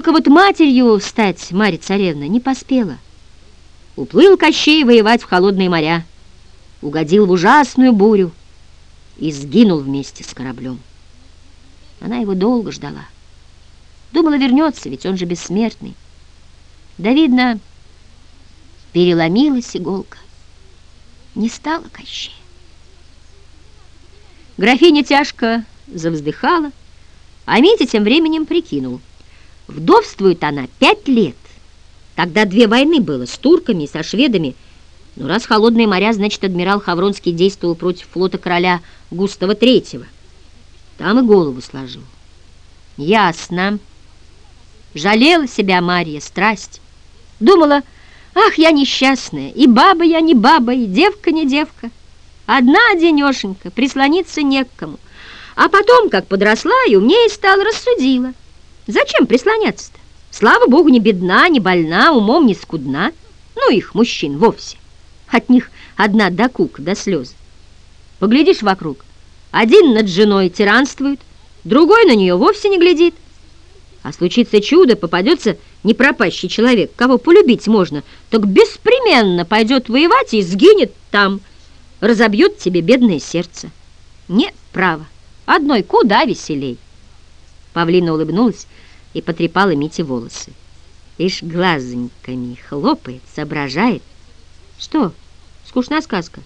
Только вот матерью стать Марья царевна не поспела. Уплыл Кощей воевать в холодные моря, угодил в ужасную бурю и сгинул вместе с кораблем. Она его долго ждала. Думала, вернется, ведь он же бессмертный. Да, видно, переломилась иголка. Не стало Кощея. Графиня тяжко завздыхала, а Митя тем временем прикинул. Вдовствует она пять лет. Тогда две войны было с турками и со шведами. Но раз холодные моря, значит, адмирал Хавронский действовал против флота короля Густава Третьего. Там и голову сложил. Ясно. Жалела себя Мария, страсть. Думала, ах, я несчастная, и баба я не баба, и девка не девка. Одна денешенька, прислониться не к кому. А потом, как подросла и умнее стала, рассудила. Зачем прислоняться-то? Слава богу, не бедна, не больна, умом не скудна. Ну, их мужчин вовсе. От них одна докука до слез. Поглядишь вокруг. Один над женой тиранствует, другой на нее вовсе не глядит. А случится чудо, попадется непропащий человек, кого полюбить можно, так беспременно пойдет воевать и сгинет там, разобьет тебе бедное сердце. Нет, право, одной куда веселей. Павлина улыбнулась и потрепала Мите волосы. Ишь, глазоньками хлопает, соображает. Что, скучная сказка?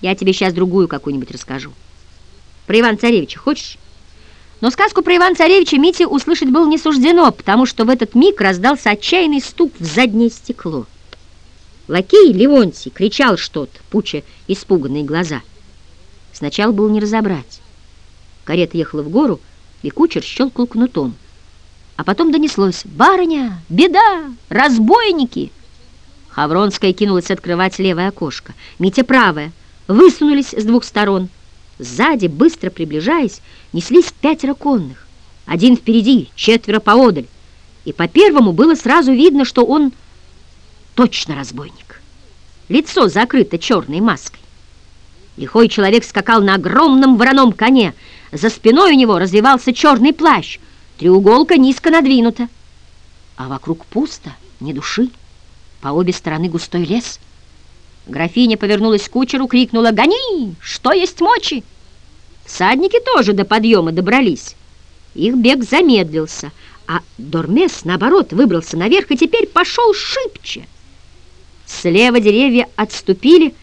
Я тебе сейчас другую какую-нибудь расскажу. Про Ивана-Царевича хочешь? Но сказку про Ивана-Царевича Мите услышать было не суждено, потому что в этот миг раздался отчаянный стук в заднее стекло. Лакей Леонтий кричал что-то, пуча испуганные глаза. Сначала было не разобрать. Карета ехала в гору, и кучер щелкал кнутом. А потом донеслось «Барыня! Беда! Разбойники!» Хавронская кинулась открывать левое окошко. Митя правое. Высунулись с двух сторон. Сзади, быстро приближаясь, неслись пятеро конных. Один впереди, четверо поодаль. И по первому было сразу видно, что он точно разбойник. Лицо закрыто черной маской. Лихой человек скакал на огромном вороном коне, за спиной у него развивался черный плащ, треуголка низко надвинута. А вокруг пусто, ни души. По обе стороны густой лес. Графиня повернулась к кучеру, крикнула «Гони! Что есть мочи!» Всадники тоже до подъема добрались. Их бег замедлился, а Дормес, наоборот, выбрался наверх и теперь пошел шибче. Слева деревья отступили,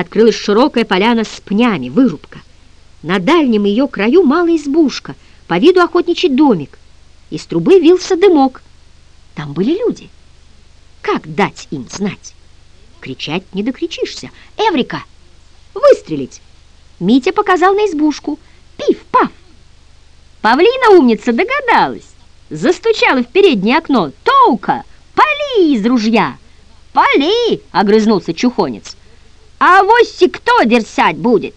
открылась широкая поляна с пнями, вырубка. На дальнем ее краю малая избушка, по виду охотничий домик. Из трубы вился дымок. Там были люди. Как дать им знать? Кричать не докричишься. Эврика! Выстрелить! Митя показал на избушку. Пиф-паф! Павлина умница догадалась. Застучала в переднее окно. Тоука! Пали из ружья! Пали! Огрызнулся чухонец. А вось кто дерсять будет?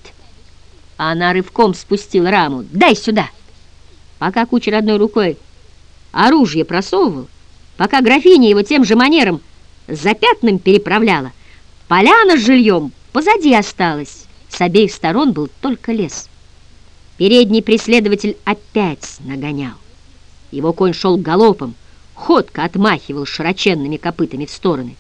Она рывком спустила раму. «Дай сюда!» Пока кучер одной рукой оружие просовывал, пока графиня его тем же манером за пятным переправляла, поляна с жильем позади осталась. С обеих сторон был только лес. Передний преследователь опять нагонял. Его конь шел галопом, ходко отмахивал широченными копытами в стороны.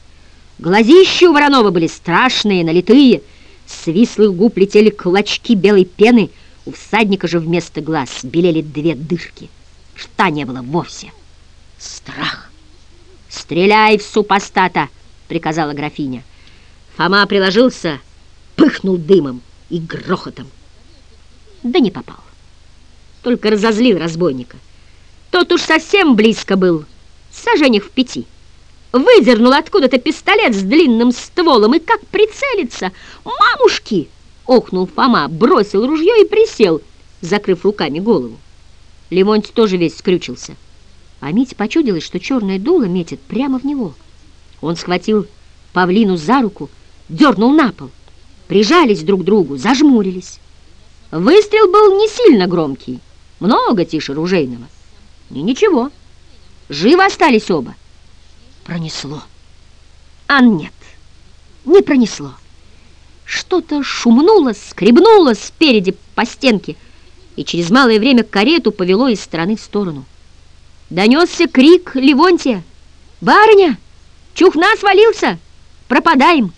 Глазища у Воронова были страшные, налитые, с вислых губ летели клочки белой пены, у всадника же вместо глаз белели две дырки. Шта не было вовсе. Страх. «Стреляй в супостата!» — приказала графиня. Фома приложился, пыхнул дымом и грохотом. Да не попал. Только разозлил разбойника. Тот уж совсем близко был, саженях в пяти выдернул откуда-то пистолет с длинным стволом и как прицелиться. «Мамушки!» — охнул Фома, бросил ружье и присел, закрыв руками голову. Левонтий тоже весь скрючился. А Мите почудилось, что черное дуло метит прямо в него. Он схватил павлину за руку, дернул на пол. Прижались друг к другу, зажмурились. Выстрел был не сильно громкий, много тише ружейного. И ничего, живы остались оба пронесло. А нет, не пронесло. Что-то шумнуло, скребнуло спереди по стенке, и через малое время карету повело из стороны в сторону. донесся крик Левонтия. «Барыня! Чухна свалился! Пропадаем!»